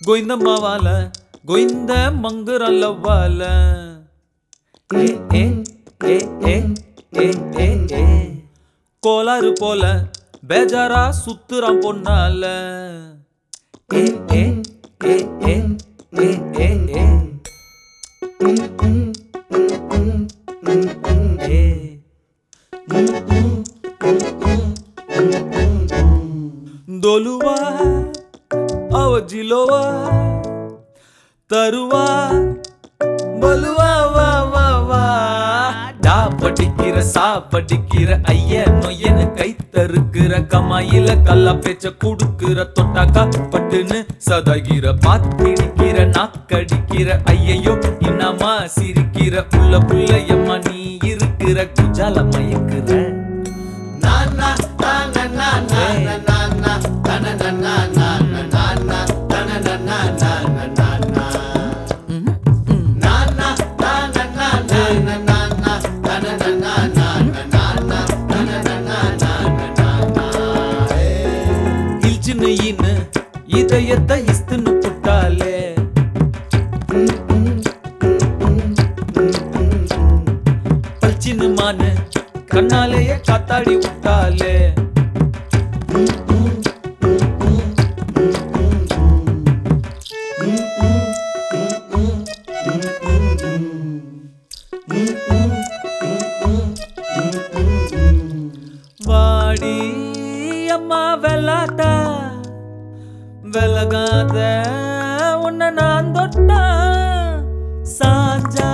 గోయిందమ్మ వాళ్ళ గోయింద మంగురాల వాళ్ళ கோளாறு போல பேஜாரா சுத்துறான் பொண்ணால ஏ దొలువా అవజిలోవా தருவா பலுவா வா வா வா டா படிக்கிற சா படிக்கிற ஐய நொய்யனு கை தருக்கிற கமாயில கல்லா பேச்ச குடுக்கிற தொட்டாக்கா பட்டுன்னு சதகிற பாத்திடிக்கிற நாக்கடிக்கிற ஐயையோ இன்னமா சிரிக்கிற புள்ள புள்ளையம்மா நீ இருக்கிற குஜால மயக்குற இதயத்தை இஸ்துன்னு புட்டாலே பல்ச்சின்னு கண்ணாலேயே காத்தாடி விட்டாலே வாடி அம்மா வெள்ளாட்டா வெலகாத உன்னை நான் தொட்டா சாஞ்சா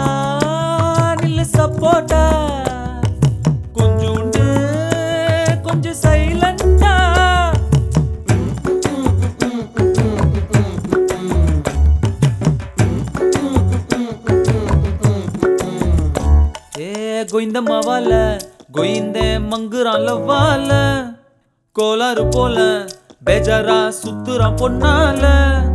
கோயிந்தம்மா வால கோயிந்த மங்குறான் வால கோளாறு போல பேஜாரா சுத்துறான் பொன்னால.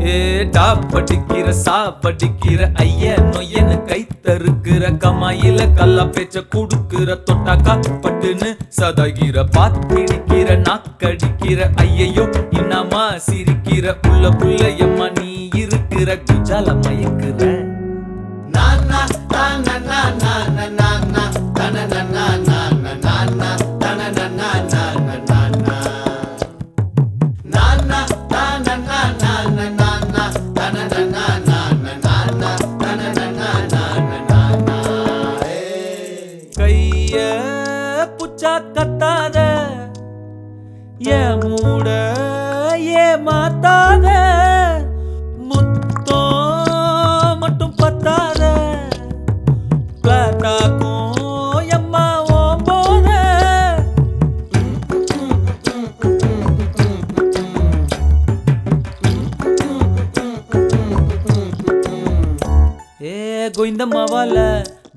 ஏ டா படிக்கிற சா படிக்கிற ஐய நொய்யனு கை தருக்கிற கமாயில கல்லா பேச்ச குடுக்கிற தொட்டாக்கா பட்டுன்னு சதகிற பாத்திடிக்கிற நாக்கடிக்கிற ஐயையோ இன்னமா சிரிக்கிற புள்ள எம்மா நீ இருக்கிற குஜால மயக்குற. வச்சா கத்தாத. ஏ மூட ஏ மாத்தாத. முத்தோ மட்டும் பத்தாத. பிளாட்டாக்கும் எம்மா ஓம் போத ஏ கோயிந்தம்மா வால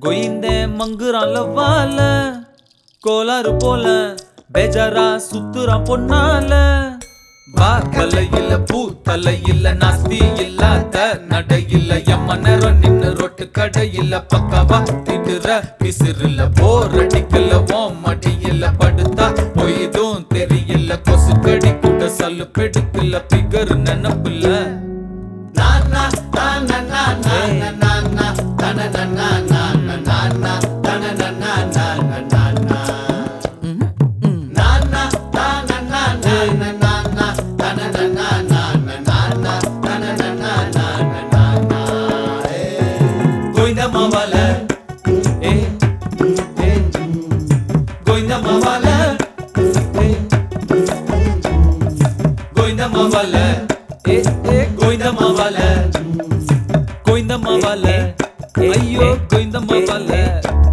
கோயிந்த மங்குறான்ல வாழ. கோளாறு போல பேஜாரா சுத்துறா பொன்னால. வா தலையில பூ தலையில நாஸ்தி இல்லாத நடையில எம்ம நேரம் நின்னு ரொட்டு கடையில பக்கவா திடுற பிசிறுல போர் அடிக்கல ஓம் மடியில படுத்தா பொய்தும் தெரியல. கொசு கடி கூட சல்லு பெடுக்கல பிகர் நினப்புல. நான் Goindamavala, eh, eh, goindamavala, goindamavala, ayo, goindamavala.